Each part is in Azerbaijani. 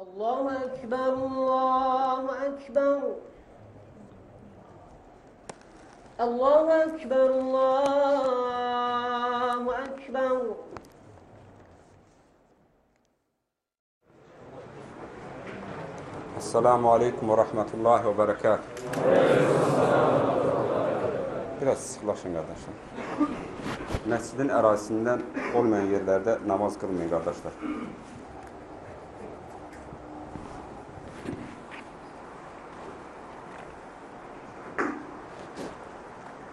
الله أكبر الله أكبر الله أكبر الله أكبر Esselamu Aleyküm ve Rahmetullahi ve Berekatuhu. Biraz sıxlaşın qardaşlar. Məscidin ərazisindən olmayan yerlərdə namaz qılmayın qardaşlar.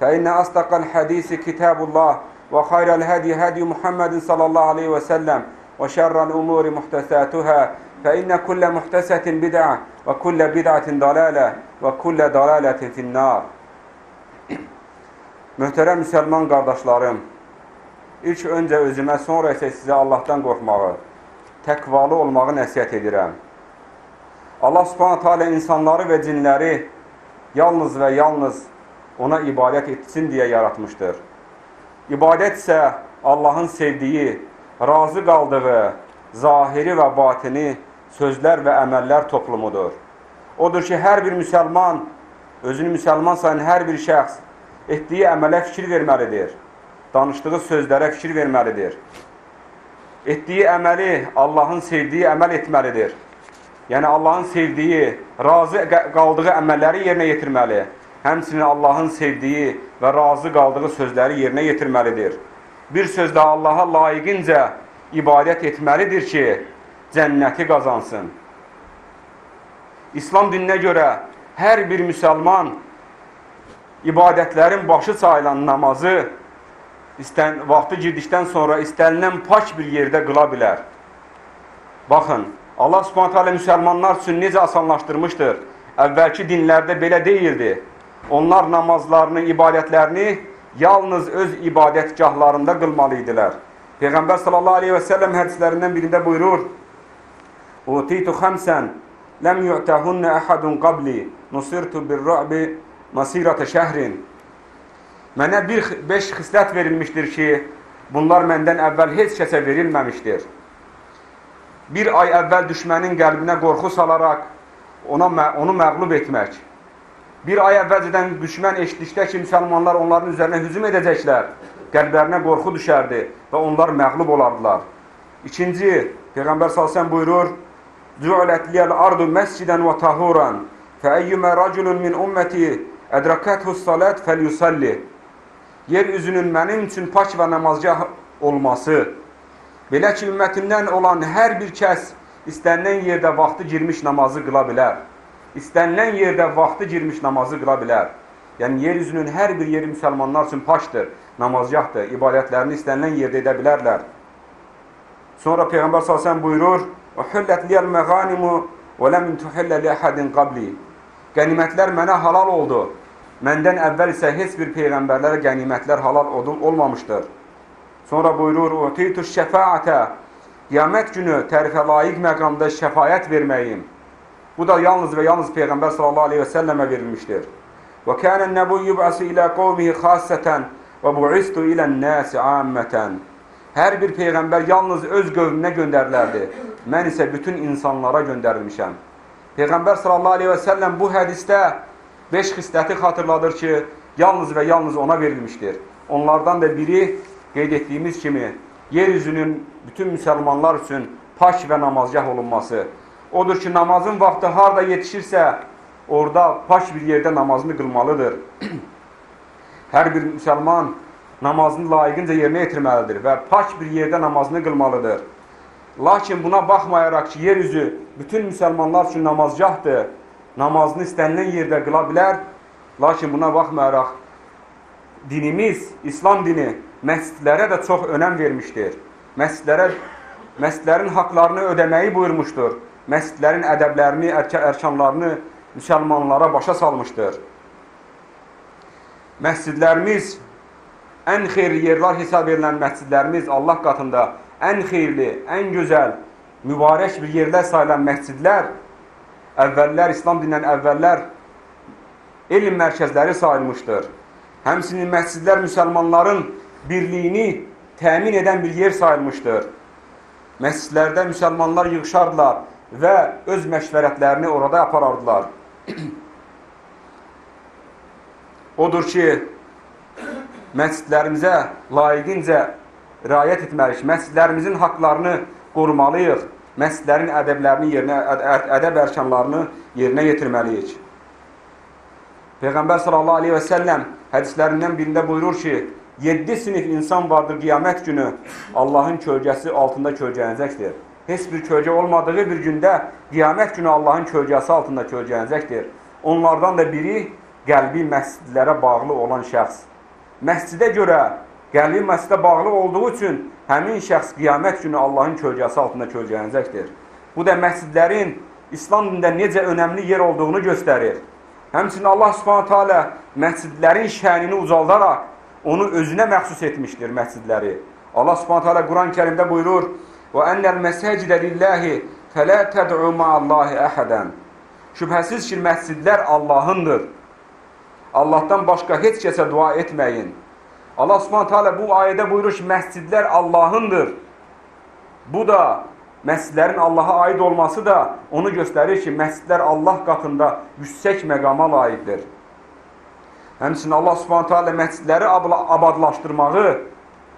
فإن أصدق الحديث كتاب الله وخير الهدي هدي محمد صلى الله عليه وسلم وشر الأمور محدثاتها فإن كل محدثة بدعة وكل بدعة ضلالة وكل ضلالة في النار Möhtərəm müsəlman qardaşlarım, ilk öncə özümə, sonra isə sizə Allahdan qorxmağı, təqvalı olmağı nəsiyyət edirəm. Allah subhanətə alə insanları və cinləri yalnız və yalnız ona ibadət etsin deyə yaratmışdır. İbadət isə Allahın sevdiyi, razı qaldığı, zahiri və batini sözlər və əməllər toplumudur. Odur ki, hər bir müsəlman, özünü müsəlman sayan hər bir şəxs etdiyi əmələ fikir verməlidir. Danışdığı sözlərə fikir verməlidir. Etdiyi əməli Allahın sevdiyi əməl etməlidir. Yəni Allahın sevdiyi, razı qaldığı əməlləri yerinə yetirməli. Həmçinin Allahın sevdiyi və razı qaldığı sözləri yerinə yetirməlidir. Bir sözdə Allaha layiqincə ibadət etməlidir ki, cənnəti qazansın. İslam dininə görə hər bir müsəlman ibadətlərin başı sayılan namazı istən, vaxtı girdikdən sonra istənilən pak bir yerdə qıla bilər. Baxın, Allah subhanətə alə müsəlmanlar üçün necə asanlaşdırmışdır. Əvvəlki dinlərdə belə deyildi. Onlar namazlarını, ibadətlərini yalnız öz ibadətgahlarında qılmalı idilər. Peyğəmbər sallallahu aleyhi və səlləm hədislərindən birində buyurur, Utitu xəmsən, ləm yu'təhunnə əhədun qabli, nusirtu bir-ra'bi masirətə şəhrin. Mənə bir, beş xislət verilmişdir ki, bunlar məndən əvvəl heç kəsə verilməmişdir. Bir ay əvvəl düşmənin qəlbinə qorxu salaraq ona, onu məqlub etmək. Bir ay əvvəlcədən düşmən eşitdikdə ki, müsəlmanlar onların üzərinə hücum edəcəklər, qəlblərinə qorxu düşərdi və onlar məqlub olardılar. İkinci, Peyğəmbər salsən buyurur, Cü'lət liyəl ardu məscidən və tahuran fəəyyümə raculun min ümməti ədrəkəthus salət fəlyusalli Yer üzünün mənim üçün pak və namazgah olması, belə ki, ümmətimdən olan hər bir kəs istənilən yerdə vaxtı girmiş namazı qıla bilər. İstənilən yerdə vaxtı girmiş namazı qıla bilər. Yəni, yer üzünün hər bir yeri müsəlmanlar üçün paşdır, namazgahdır, ibadətlərini istənilən yerdə edə bilərlər. Sonra Peyğəmbər s.ə.v buyurur, məğanimu və ləm tuhillə li əhədin qabli. Qənimətlər mənə halal oldu. Məndən əvvəl isə heç bir peyğəmbərlərə qənimətlər halal olmamışdır. Sonra buyurur, Utitu şəfaətə, qiyamət günü tərifə layiq məqamda şəfayət verməyim. Bu da yalnız və yalnız Peyğəmbər sallallahu aleyhi və səlləmə verilmişdir. Və kənən nəbu yub'asu ilə qovmihi xassətən və bu'istu ilən nəsi ammətən. Hər bir peyğəmbər yalnız öz qövmünə göndərilərdi. Mən isə bütün insanlara göndərilmişəm. Peyğəmbər sallallahu aleyhi və səlləm bu hədistə beş xisləti xatırladır ki, yalnız və yalnız ona verilmişdir. Onlardan da biri qeyd etdiyimiz kimi, yer üzünün bütün müsəlmanlar üçün pak və namazgah olunması. Odur ki, namazın vaxtı harda yetişirsə, orada paş bir yerdə namazını qılmalıdır. Hər bir müsəlman namazını layiqincə yerinə yetirməlidir və paş bir yerdə namazını qılmalıdır. Lakin buna baxmayaraq ki, yeryüzü bütün müsəlmanlar üçün namazgahdır, namazını istənilən yerdə qıla bilər. Lakin buna baxmayaraq dinimiz, İslam dini məscidlərə də çox önəm vermişdir. Məscidlərə, məscidlərin haqlarını ödəməyi buyurmuşdur. Məscidlərin ədəblərini, ərk ərkanlarını müsəlmanlara başa salmışdır. Məscidlərimiz ən xeyirli yerlər hesab edilən məscidlərimiz Allah qatında ən xeyirli, ən gözəl, mübarək bir yerlər sayılan məscidlər əvvəllər, İslam dinindən əvvəllər elm mərkəzləri sayılmışdır. Həmsinin məscidlər müsəlmanların birliyini təmin edən bir yer sayılmışdır. Məscidlərdə müsəlmanlar yığışardılar və öz məşvərətlərini orada aparardılar. Odur ki, məscidlərimizə layiqincə riayət etməliyik. Məscidlərimizin haqlarını qorumalıyıq. Məscidlərin ədəblərini yerinə, ədəb ərkanlarını yerinə yetirməliyik. Peyğəmbər sallallahu aleyhi və səlləm hədislərindən birində buyurur ki, 7 sinif insan vardır qiyamət günü Allahın kölgəsi altında kölgələnəcəkdir. Heç bir kölgə olmadığı bir gündə qiyamət günü Allahın kölgəsi altında kölgələnəcəkdir. Onlardan da biri qəlbi məscidlərə bağlı olan şəxs. Məscidə görə qəlbi məscidə bağlı olduğu üçün həmin şəxs qiyamət günü Allahın kölgəsi altında kölgələnəcəkdir. Bu da məscidlərin İslam dində necə önəmli yer olduğunu göstərir. Həmçinin Allah subhanətə alə məscidlərin şənini ucaldaraq onu özünə məxsus etmişdir məscidləri. Allah subhanətə alə Quran-ı kərimdə buyurur Və ennəl məsəcidə lillahi fələ təd'u ma'allahi əhədən Şübhəsiz ki, məscidlər Allahındır. Allahdan başqa heç kəsə dua etməyin. Allah subhanətə alə bu ayədə buyurur ki, məscidlər Allahındır. Bu da məscidlərin Allaha aid olması da onu göstərir ki, məscidlər Allah qatında yüksək məqama layiqdir. Həmçinin Allah subhanətə alə məscidləri abadlaşdırmağı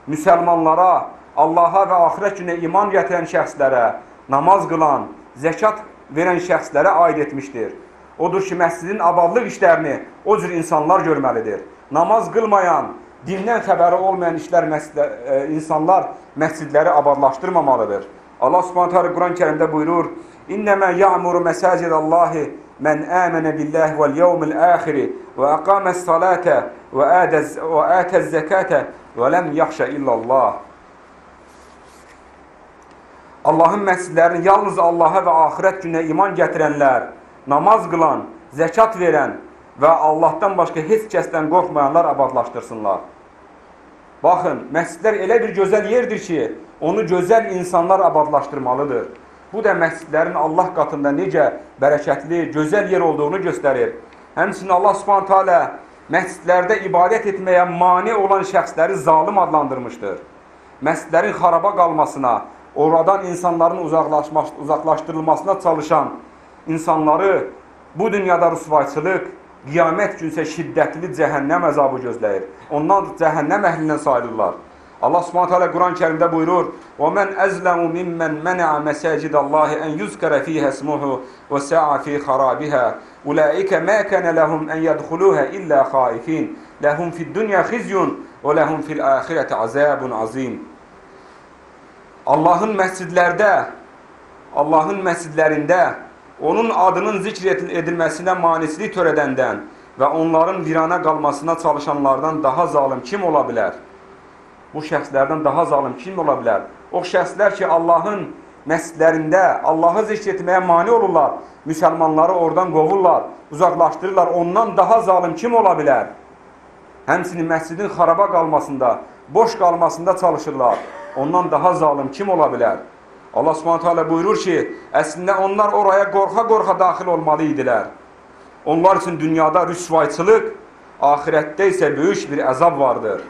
müsəlmanlara, Allaha və axirət günə iman gətirən şəxslərə, namaz qılan, zəkat verən şəxslərə aid etmişdir. Odur ki, məscidin abadlıq işlərini o cür insanlar görməlidir. Namaz qılmayan, dindən xəbəri olmayan işlər məscidlə, e, insanlar məscidləri abadlaşdırmamalıdır. Allah Subhanahu taala Quran-Kərimdə buyurur: "İnnema ya'muru mesacidallahi men amana billahi vel yevmil ahir ve aqamas salata ve ataz ve ataz zakata ve lem yakhsha illallah." Allahın məscidlərini yalnız Allaha və axirət gününə iman gətirənlər, namaz qılan, zəkat verən və Allahdan başqa heç kəsdən qorxmayanlar abadlaşdırsınlar. Baxın, məscidlər elə bir gözəl yerdir ki, onu gözəl insanlar abadlaşdırmalıdır. Bu da məscidlərin Allah qatında necə bərəkətli, gözəl yer olduğunu göstərir. Həmçinin Allah subhanətə alə məscidlərdə ibadət etməyə mani olan şəxsləri zalim adlandırmışdır. Məscidlərin xaraba qalmasına, oradan insanların uzaqlaşdırılmasına çalışan insanları bu dünyada rüsvayçılıq, qiyamət günsə şiddətli cəhənnəm əzabı gözləyir. Ondan cəhənnəm əhlindən sayılırlar. Allah Subhanahu taala Quran-Kərimdə buyurur: "Və men əzləmu mimmen men'a mesacidallahi en yuzkara fiha ismuhu və sa'a fi kharabiha. Ulaika ma kana lahum en yedkhuluha illa khaifin. Lahum fid dunya khizyun və lahum fil ahireti azabun azim." Allahın məscidlərdə, Allahın məscidlərində onun adının zikr edilməsinə manislik törədəndən və onların virana qalmasına çalışanlardan daha zalim kim ola bilər? Bu şəxslərdən daha zalim kim ola bilər? O şəxslər ki, Allahın məscidlərində Allahı zikr etməyə mani olurlar, müsəlmanları oradan qovurlar, uzaqlaşdırırlar, ondan daha zalim kim ola bilər? Həmsinin məscidin xaraba qalmasında, boş qalmasında çalışırlar. Ondan daha zalim kim ola bilər? Allah subhanət hələ buyurur ki, əslində onlar oraya qorxa-qorxa daxil olmalı idilər. Onlar üçün dünyada rüsvayçılıq, ahirətdə isə böyük bir əzab vardır.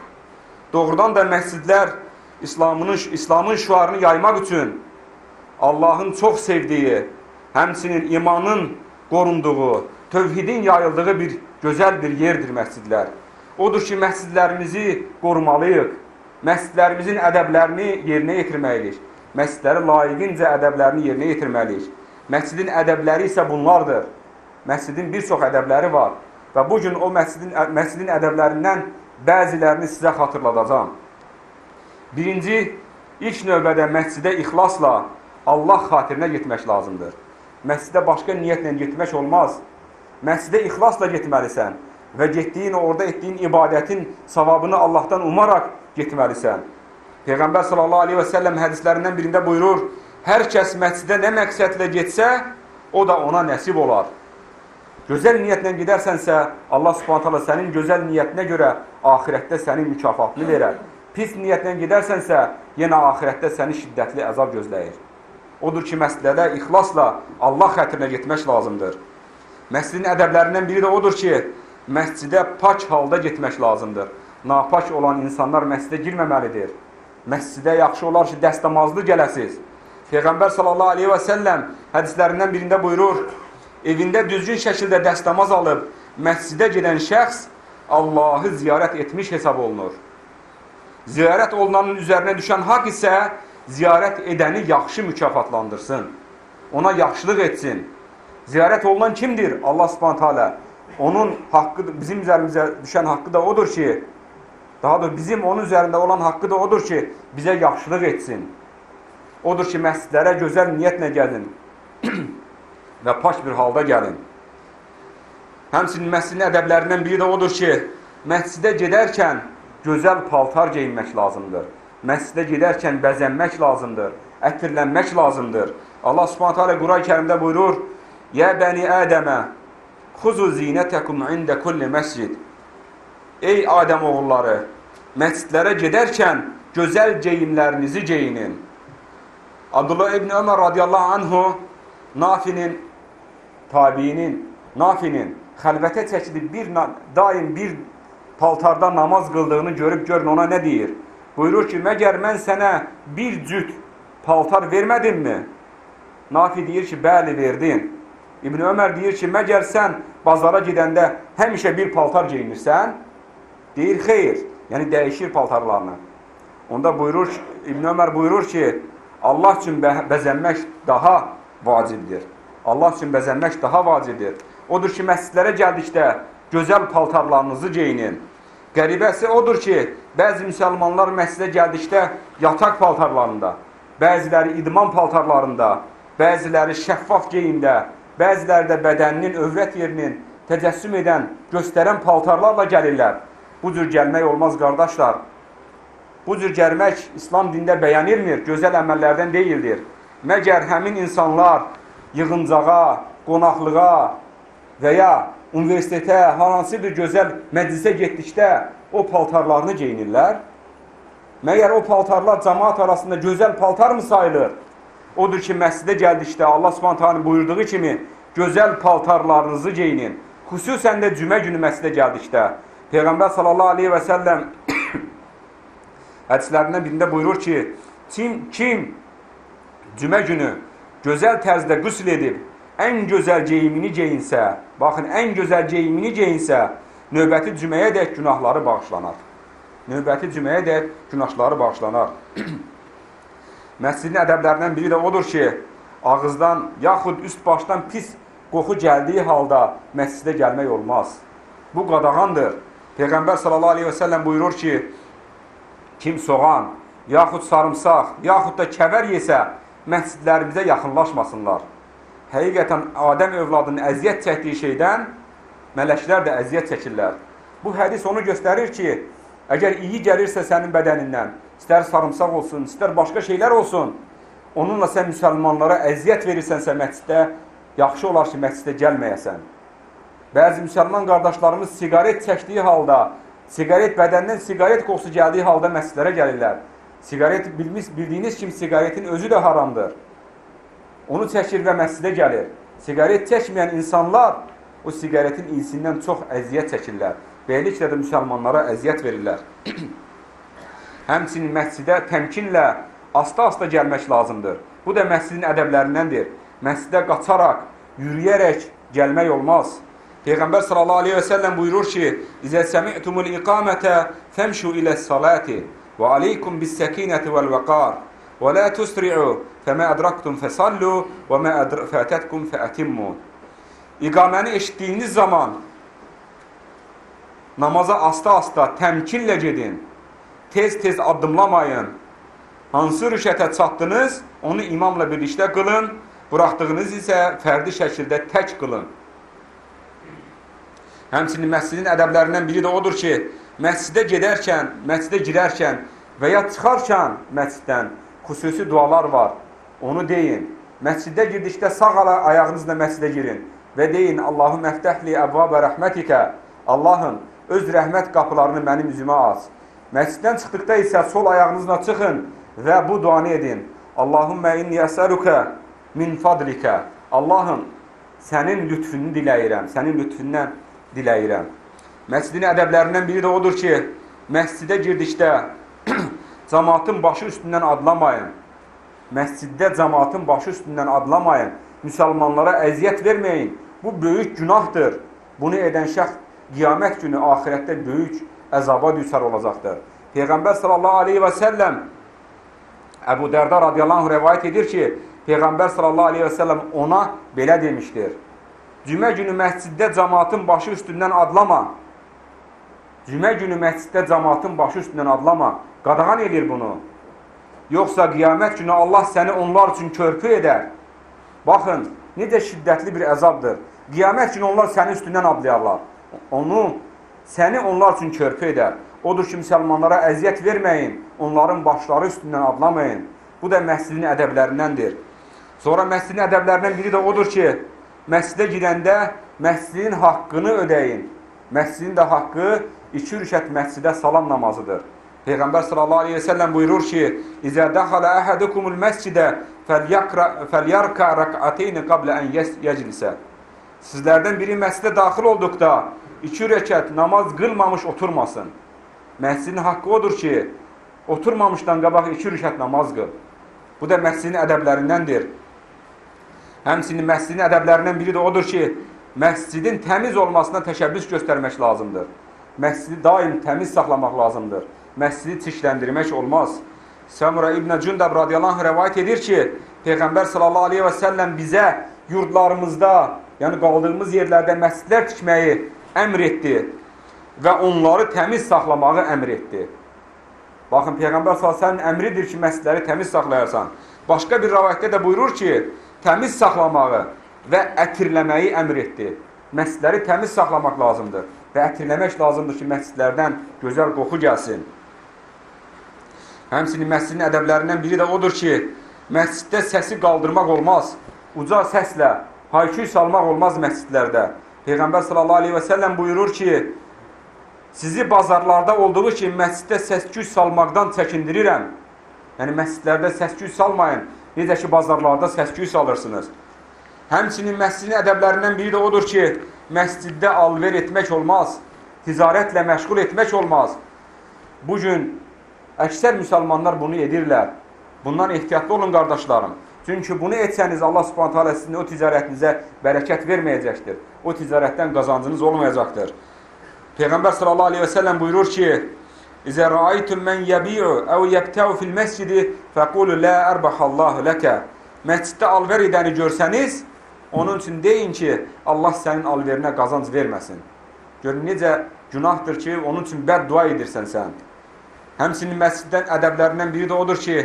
Doğrudan da məscidlər İslamın, İslamın şuarını yaymaq üçün Allahın çox sevdiyi, həmçinin imanın qorunduğu, tövhidin yayıldığı bir gözəl bir yerdir məscidlər. Odur ki, məscidlərimizi qorumalıyıq, məscidlərimizin ədəblərini yerinə yetirməliyik məscidləri layiqincə ədəblərini yerinə yetirməliyik. Məscidin ədəbləri isə bunlardır. Məscidin bir çox ədəbləri var. Və bu gün o məscidin, məscidin ədəblərindən bəzilərini sizə xatırladacağam. Birinci, ilk növbədə məscidə ixlasla Allah xatirinə getmək lazımdır. Məscidə başqa niyyətlə getmək olmaz. Məscidə ixlasla getməlisən və getdiyin, orada etdiyin ibadətin savabını Allahdan umaraq getməlisən. Peyğəmbər sallallahu aleyhi və səlləm hədislərindən birində buyurur, hər kəs məscidə nə məqsədlə getsə, o da ona nəsib olar. Gözəl niyyətlə gedərsənsə, Allah subhanət hala sənin gözəl niyyətinə görə ahirətdə sənin mükafatını verər. Pis niyyətlə gedərsənsə, yenə ahirətdə səni şiddətli əzab gözləyir. Odur ki, məsələdə ixlasla Allah xətrinə getmək lazımdır. Məscidin ədəblərindən biri də odur ki, məscidə pak halda getmək lazımdır. Napak olan insanlar məscidə girməməlidir. Məscidə yaxşı olar ki, dəstəmazlı gələsiz. Peyğəmbər sallallahu aleyhi və səlləm hədislərindən birində buyurur, evində düzgün şəkildə dəstəmaz alıb məscidə gedən şəxs Allahı ziyarət etmiş hesab olunur. Ziyarət olunanın üzərinə düşən haqq isə ziyarət edəni yaxşı mükafatlandırsın. Ona yaxşılıq etsin. Ziyarət olunan kimdir? Allah subhanət hələ. Onun haqqı, bizim üzərimizə düşən haqqı da odur ki, daha da bizim onun üzərində olan haqqı da odur ki, bizə yaxşılıq etsin. Odur ki, məscidlərə gözəl niyyətlə gəlin və pak bir halda gəlin. Həmçinin məscidin ədəblərindən biri də odur ki, məscidə gedərkən gözəl paltar geyinmək lazımdır. Məscidə gedərkən bəzənmək lazımdır, ətirlənmək lazımdır. Allah subhanət hələ Quran-ı kərimdə buyurur, Yə bəni Ədəmə, xuzu zinətəkum ində kulli məscid. Ey Adəm oğulları, məscidlərə gedərkən gözəl geyimlərinizi geyinin. Abdullah ibn Ömər radiyallahu anhu Nafinin, tabiinin, Nafinin xəlvətə çəkilib bir, daim bir paltarda namaz qıldığını görüb görün ona nə deyir? Buyurur ki, məgər mən sənə bir cüt paltar vermədimmi? Nafi deyir ki, bəli verdin. İbn Ömər deyir ki, məgər sən bazara gedəndə həmişə bir paltar geyinirsən? Deyir, xeyr. Yəni, dəyişir paltarlarını. Onda buyurur, İbn Ömər buyurur ki, Allah üçün bəzənmək daha vacibdir. Allah üçün bəzənmək daha vacibdir. Odur ki, məscidlərə gəldikdə gözəl paltarlarınızı geyinin. Qəribəsi odur ki, bəzi müsəlmanlar məscidə gəldikdə yataq paltarlarında, bəziləri idman paltarlarında, bəziləri şəffaf geyimdə, bəziləri də bədəninin, övrət yerinin təcəssüm edən, göstərən paltarlarla gəlirlər. Bu cür gəlmək olmaz, qardaşlar. Bu cür gəlmək İslam dində bəyan edilmir, gözəl əməllərdən deyildir. Məgər həmin insanlar yığıncağa, qonaqlığa və ya universitetə, hansı bir gözəl məclisə getdikdə o paltarlarını geyinirlər. Məyər o paltarlar cəmaat arasında gözəl paltar mı sayılır? Odur ki, məscidə gəldikdə Allah Subhanahu buyurduğu kimi gözəl paltarlarınızı geyinin. Xüsusən də cümə günü məscidə gəldikdə Peyğəmbər sallallahu aleyhi və səlləm hədislərindən birində buyurur ki, kim, kim cümə günü gözəl tərzdə qüsl edib, ən gözəl geyimini geyinsə, baxın, ən gözəl geyimini geyinsə, növbəti cüməyə dək günahları bağışlanar. Növbəti cüməyə dək günahları bağışlanar. Məscidin ədəblərindən biri də odur ki, ağızdan yaxud üst başdan pis qoxu gəldiyi halda məscidə gəlmək olmaz. Bu qadağandır. Peyğəmbər sallallahu aleyhi və səlləm buyurur ki, kim soğan, yaxud sarımsaq, yaxud da kəvər yesə, məscidlərimizə yaxınlaşmasınlar. Həqiqətən, Adəm övladının əziyyət çəkdiyi şeydən mələklər də əziyyət çəkirlər. Bu hədis onu göstərir ki, əgər iyi gəlirsə sənin bədənindən, istər sarımsaq olsun, istər başqa şeylər olsun, onunla sən müsəlmanlara əziyyət verirsənsə məsciddə, yaxşı olar ki, məsciddə gəlməyəsən. Bəzi müsəlman qardaşlarımız siqaret çəkdiyi halda, siqaret bədəndən siqaret qoxusu gəldiyi halda məscidlərə gəlirlər. Siqaret bilmiş, bildiyiniz kimi siqaretin özü də haramdır. Onu çəkir və məscidə gəlir. Siqaret çəkməyən insanlar o siqaretin iyisindən çox əziyyət çəkirlər. Beləliklə də müsəlmanlara əziyyət verirlər. Həmçinin məscidə təmkinlə asta-asta gəlmək lazımdır. Bu da məscidin ədəblərindəndir. Məscidə qaçaraq, yürüyərək gəlmək olmaz. Peyğəmbər sallallahu aleyhi və səlləm buyurur ki, İzə səmi'tumul iqamətə fəmşu ilə salati və aleykum bis səkinəti vəl vəqar. Və la tusri'u fəmə ədraktum fəsallu və mə fətətkum fəətimmu. İqaməni eşitdiyiniz zaman namaza asta-asta, təmkinlə gedin. Tez-tez addımlamayın. Hansı rüşətə çatdınız, onu imamla birlikdə qılın. Buraxdığınız isə fərdi şəkildə tək qılın. Həmçinin məscidin ədəblərindən biri də odur ki, məscidə gedərkən, məscidə girərkən və ya çıxarkən məsciddən xüsusi dualar var. Onu deyin. Məsciddə girdikdə sağ ayağınızla məscidə girin və deyin: "Allahum məftəhli əbvabə rəhmətikə." Allahım, öz rəhmət qapılarını mənim üzümə aç. Məsciddən çıxdıqda isə sol ayağınızla çıxın və bu duanı edin. Allahummə inni əsəluka min fadlikə. Allahım, sənin lütfünü diləyirəm, sənin lütfündən diləyirəm. Məscidin ədəblərindən biri də odur ki, məscidə girdikdə cəmaatın başı üstündən adlamayın. Məsciddə cəmaatın başı üstündən adlamayın. Müsəlmanlara əziyyət verməyin. Bu böyük günahdır. Bunu edən şəxs qiyamət günü axirətdə böyük əzaba düçar olacaqdır. Peyğəmbər sallallahu aleyhi və səlləm Əbu Dərda radiyallahu anh rəvayət edir ki, Peyğəmbər sallallahu aleyhi və səlləm ona belə demişdir. Cümə günü məsciddə cəmaatın başı üstündən adlama. Cümə günü məsciddə cəmaatın başı üstündən adlama. Qadağan edir bunu. Yoxsa qiyamət günü Allah səni onlar üçün körpü edər. Baxın, necə şiddətli bir əzabdır. Qiyamət günü onlar sənin üstündən adlayarlar. Onu, səni onlar üçün körpü edər. Odur ki, müsəlmanlara əziyyət verməyin, onların başları üstündən adlamayın. Bu da məscidin ədəblərindəndir. Sonra məscidin ədəblərindən biri də odur ki, məscidə girəndə məscidin haqqını ödəyin. Məscidin də haqqı iki rükət məscidə salam namazıdır. Peyğəmbər sallallahu aleyhi ve sellem buyurur ki, İzə dəxalə əhədukumul məscidə fəlyarka rəkateyni qablə ən yəclisə. Sizlərdən biri məscidə daxil olduqda iki rəkət namaz qılmamış oturmasın. Məscidin haqqı odur ki, oturmamışdan qabaq iki rükət namaz qıl. Bu da məscidin ədəblərindəndir. Həmsinin məscidin ədəblərindən biri də odur ki, məscidin təmiz olmasına təşəbbüs göstərmək lazımdır. Məscidi daim təmiz saxlamaq lazımdır. Məscidi çirkləndirmək olmaz. Səmura İbn Cündəb radiyallahu rəvayət edir ki, Peyğəmbər sallallahu aleyhi və səlləm bizə yurdlarımızda, yəni qaldığımız yerlərdə məscidlər tikməyi əmr etdi və onları təmiz saxlamağı əmr etdi. Baxın, Peyğəmbər s.ə.v əmridir ki, məscidləri təmiz saxlayarsan. Başqa bir rəvayətdə də buyurur ki, təmiz saxlamağı və ətirləməyi əmr etdi. Məscidləri təmiz saxlamaq lazımdır və ətirləmək lazımdır ki, məscidlərdən gözəl qoxu gəlsin. Həmsinin məscidin ədəblərindən biri də odur ki, məsciddə səsi qaldırmaq olmaz. Uca səslə hayküy salmaq olmaz məscidlərdə. Peyğəmbər sallallahu aleyhi və səlləm buyurur ki, sizi bazarlarda olduğu kimi məsciddə səsküy salmaqdan çəkindirirəm. Yəni, məscidlərdə səsküy salmayın. Necə ki, bazarlarda səsküy salırsınız. Həmçinin məscidin ədəblərindən biri də odur ki, məsciddə alver etmək olmaz. Ticarətlə məşğul etmək olmaz. Bugün əksər müsəlmanlar bunu edirlər. Bundan ehtiyatlı olun, qardaşlarım. Çünki bunu etsəniz, Allah subhanət hələ sizin o ticarətinizə bərəkət verməyəcəkdir. O ticarətdən qazancınız olmayacaqdır. Peyğəmbər sallallahu aleyhi və səlləm buyurur ki, İzə rəaytum mən yəbi'u əv yəbtəu fil məscidi fəqulu lə ərbəhallahu ləkə Məsciddə alver edəni görsəniz, onun üçün deyin ki, Allah sənin alverinə qazanc verməsin. Görün, necə günahdır ki, onun üçün bəd dua edirsən sən. Həmsinin məsciddən ədəblərindən biri də odur ki,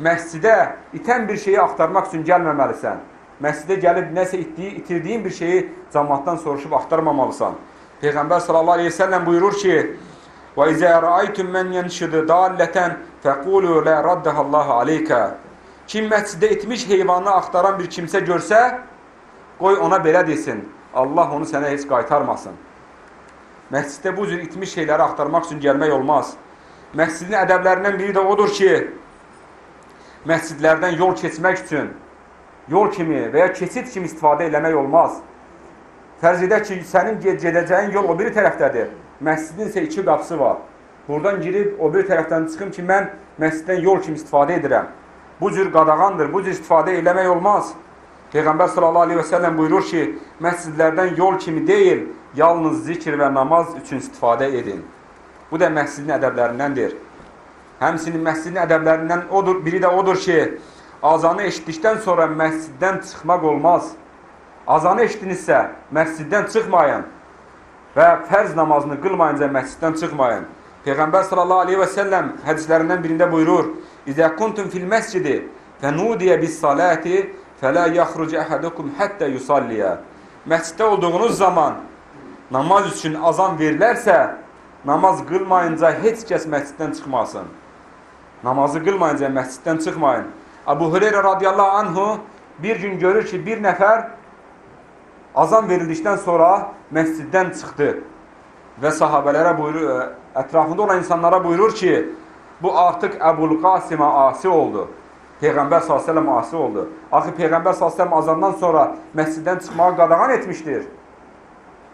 məscidə itən bir şeyi axtarmaq üçün gəlməməlisən. Məscidə gəlib nəsə itdiyi, itirdiyin bir şeyi cəmaatdan soruşub axtarmamalısan. Peyğəmbər sallallahu əleyhi və səlləm buyurur ki: "Və izə ra'aytum men yanshidu dallatan faqulu la raddaha Allahu aleyka." Kim məscidə itmiş heyvanı axtaran bir kimsə görsə, qoy ona belə desin: Allah onu sənə heç qaytarmasın. Məsciddə bu cür itmiş şeyləri axtarmaq üçün gəlmək olmaz. Məscidin ədəblərindən biri də odur ki, məscidlərdən yol keçmək üçün yol kimi və ya keçid kimi istifadə eləmək olmaz. Fərz edək ki, sənin gedəcəyin yol o biri tərəfdədir. Məscidin isə iki qapısı var. Buradan girib o biri tərəfdən çıxım ki, mən məsciddən yol kimi istifadə edirəm. Bu cür qadağandır, bu cür istifadə eləmək olmaz. Peyğəmbər sallallahu aleyhi və səlləm buyurur ki, məscidlərdən yol kimi deyil, yalnız zikr və namaz üçün istifadə edin. Bu da məscidin ədəblərindəndir. Həmsinin məscidin ədəblərindən odur, biri də odur ki, azanı eşitdikdən sonra məsciddən çıxmaq olmaz. Azanı eşitdinizsə, məsciddən çıxmayın və fərz namazını qılmayınca məsciddən çıxmayın. Peyğəmbər sallallahu aleyhi və səlləm hədislərindən birində buyurur, İzə kuntum fil məscidi fənudiyə bis salati fələ yaxruc əhədukum həttə yusalliyə. Məsciddə olduğunuz zaman namaz üçün azan verilərsə, namaz qılmayınca heç kəs məsciddən çıxmasın. Namazı qılmayınca məsciddən çıxmayın. Əbu Hüreyrə radiyallahu anhu bir gün görür ki, bir nəfər azan verildikdən sonra məsciddən çıxdı və sahabələrə buyurur, ətrafında olan insanlara buyurur ki, bu artıq Əbul Qasimə asi oldu. Peyğəmbər s.ə.v asi oldu. Axı Peyğəmbər s.ə.v azandan sonra məsciddən çıxmağı qadağan etmişdir.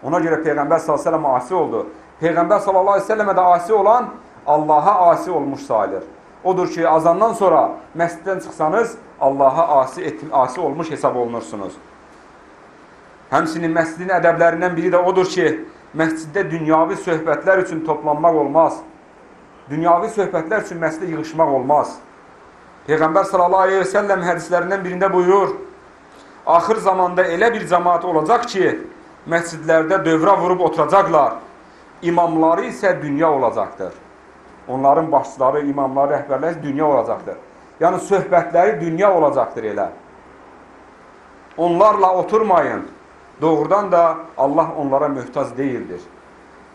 Ona görə Peyğəmbər s.ə.v asi oldu. Peyğəmbər s.ə.və də asi olan Allaha asi olmuş sayılır. Odur ki, azandan sonra məsciddən çıxsanız, Allaha asi, etm asi olmuş hesab olunursunuz. Həmsinin məscidin ədəblərindən biri də odur ki, məsciddə dünyavi söhbətlər üçün toplanmaq olmaz. Dünyavi söhbətlər üçün məscidə yığışmaq olmaz. Peyğəmbər sallallahu aleyhi və səlləm hədislərindən birində buyurur, axır zamanda elə bir cəmaat olacaq ki, məscidlərdə dövrə vurub oturacaqlar, imamları isə dünya olacaqdır. Onların başçıları, imamları, rəhbərləri dünya olacaqdır. Yəni, söhbətləri dünya olacaqdır elə. Onlarla oturmayın. Doğrudan da Allah onlara möhtac deyildir.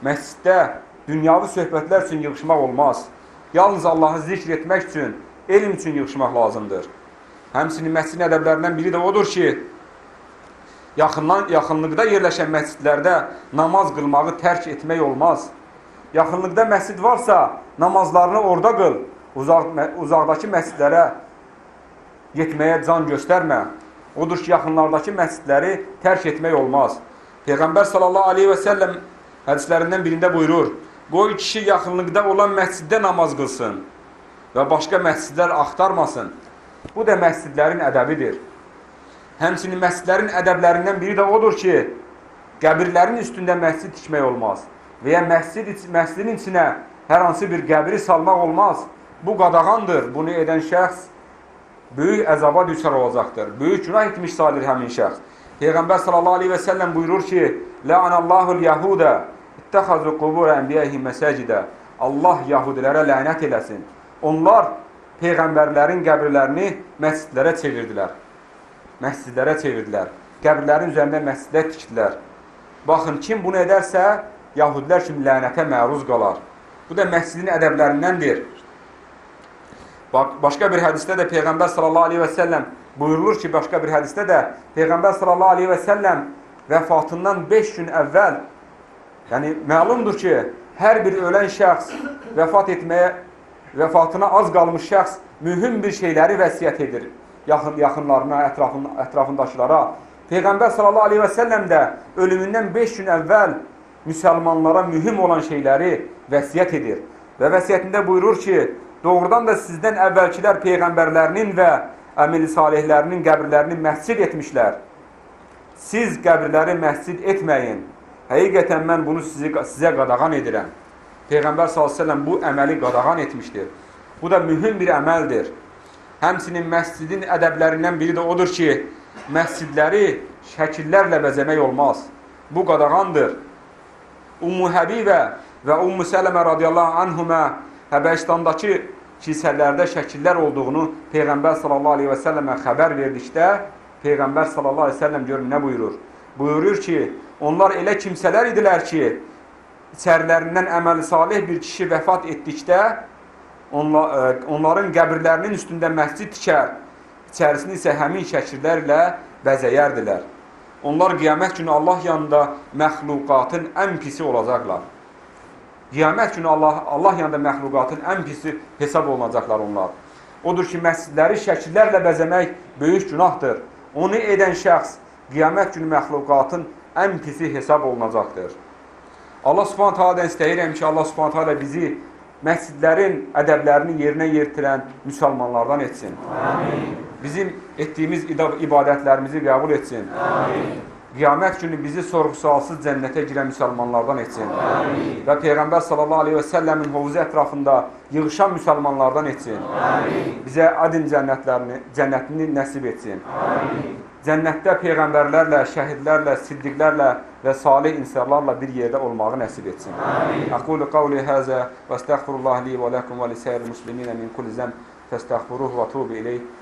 Məsciddə dünyavi söhbətlər üçün yığışmaq olmaz. Yalnız Allahı zikr etmək üçün, elm üçün yığışmaq lazımdır. Həmsinin məscidin ədəblərindən biri də odur ki, yaxından, yaxınlıqda yerləşən məscidlərdə namaz qılmağı tərk etmək olmaz. Yaxınlıqda məscid varsa, namazlarını orada qıl. Uzaq, uzaqdakı məscidlərə getməyə can göstərmə. Odur ki, yaxınlardakı məscidləri tərk etmək olmaz. Peyğəmbər sallallahu aleyhi və səlləm hədislərindən birində buyurur, qoy kişi yaxınlıqda olan məsciddə namaz qılsın və başqa məscidlər axtarmasın. Bu da məscidlərin ədəbidir. Həmçinin məscidlərin ədəblərindən biri də odur ki, qəbirlərin üstündə məscid tikmək olmaz və ya məscid, məscidin içinə hər hansı bir qəbri salmaq olmaz. Bu qadağandır. Bunu edən şəxs böyük əzaba düşər olacaqdır. Böyük günah etmiş salir həmin şəxs. Peyğəmbər sallallahu aleyhi və səlləm buyurur ki, Lə'anəllahul yəhudə ittəxazu qubur ənbiyəhi məsəcidə Allah yahudilərə lənət eləsin. Onlar Peyğəmbərlərin qəbirlərini məscidlərə çevirdilər. Məscidlərə çevirdilər. Qəbirlərin üzərində məscidlər tikdilər. Baxın, kim bunu edərsə, yahudilər kimi lənətə məruz qalar. Bu da məscidin ədəblərindəndir. Başqa bir hədisdə də Peyğəmbər sallallahu aleyhi və səlləm buyurulur ki, başqa bir hədisdə də Peyğəmbər sallallahu aleyhi və səlləm vəfatından 5 gün əvvəl, yəni məlumdur ki, hər bir ölən şəxs vəfat etməyə, vəfatına az qalmış şəxs mühüm bir şeyləri vəsiyyət edir yaxın, yaxınlarına, ətrafın, ətrafındakılara. Peyğəmbər sallallahu aleyhi və səlləm də ölümündən 5 gün əvvəl müsəlmanlara mühüm olan şeyləri vəsiyyət edir. Və vəsiyyətində buyurur ki, Doğrudan da sizdən əvvəlkilər peyğəmbərlərinin və əmil salihlərinin qəbirlərini məscid etmişlər. Siz qəbirləri məscid etməyin. Həqiqətən mən bunu sizi, sizə qadağan edirəm. Peyğəmbər s.ə.v bu əməli qadağan etmişdir. Bu da mühüm bir əməldir. Həmsinin məscidin ədəblərindən biri də odur ki, məscidləri şəkillərlə bəzəmək olmaz. Bu qadağandır. Ummu Həbibə və Ummu Sələmə radiyallahu anhümə Həbəşistandakı kilsələrdə şəkillər olduğunu Peyğəmbər sallallahu aleyhi və səlləmə xəbər verdikdə, Peyğəmbər sallallahu aleyhi və səlləm görün nə buyurur? Buyurur ki, onlar elə kimsələr idilər ki, içərilərindən əməli salih bir kişi vəfat etdikdə, onlar, onların qəbirlərinin üstündə məscid tikər, içərisini isə həmin şəkillərlə bəzəyərdilər. Onlar qiyamət günü Allah yanında məxluqatın ən pisi olacaqlar. Qiyamət günü Allah, Allah yanında məxluqatın ən pisi hesab olunacaqlar onlar. Odur ki, məscidləri şəkillərlə bəzəmək böyük günahdır. Onu edən şəxs qiyamət günü məxluqatın ən pisi hesab olunacaqdır. Allah subhanət haladən istəyirəm ki, Allah subhanət hala bizi məscidlərin ədəblərini yerinə yetirən müsəlmanlardan etsin. Amin. Bizim etdiyimiz ibadətlərimizi qəbul etsin. Amin. Qiyamət günü bizi sorğu-sualsız cənnətə girən müsəlmanlardan etsin. Amin. Və Peyğəmbər sallallahu aleyhi və səlləmin hovuzu ətrafında yığışan müsəlmanlardan etsin. Amin. Bizə adın cənnətlərini, cənnətini nəsib etsin. Amin. Cənnətdə peyğəmbərlərlə, şəhidlərlə, siddiqlərlə və salih insanlarla bir yerdə olmağı nəsib etsin. Amin. Aqulu qavli hazə və estəğfirullah li və lakum və lisəyir muslimin min kulli zəm fəstəğfiruhu və tubu ileyh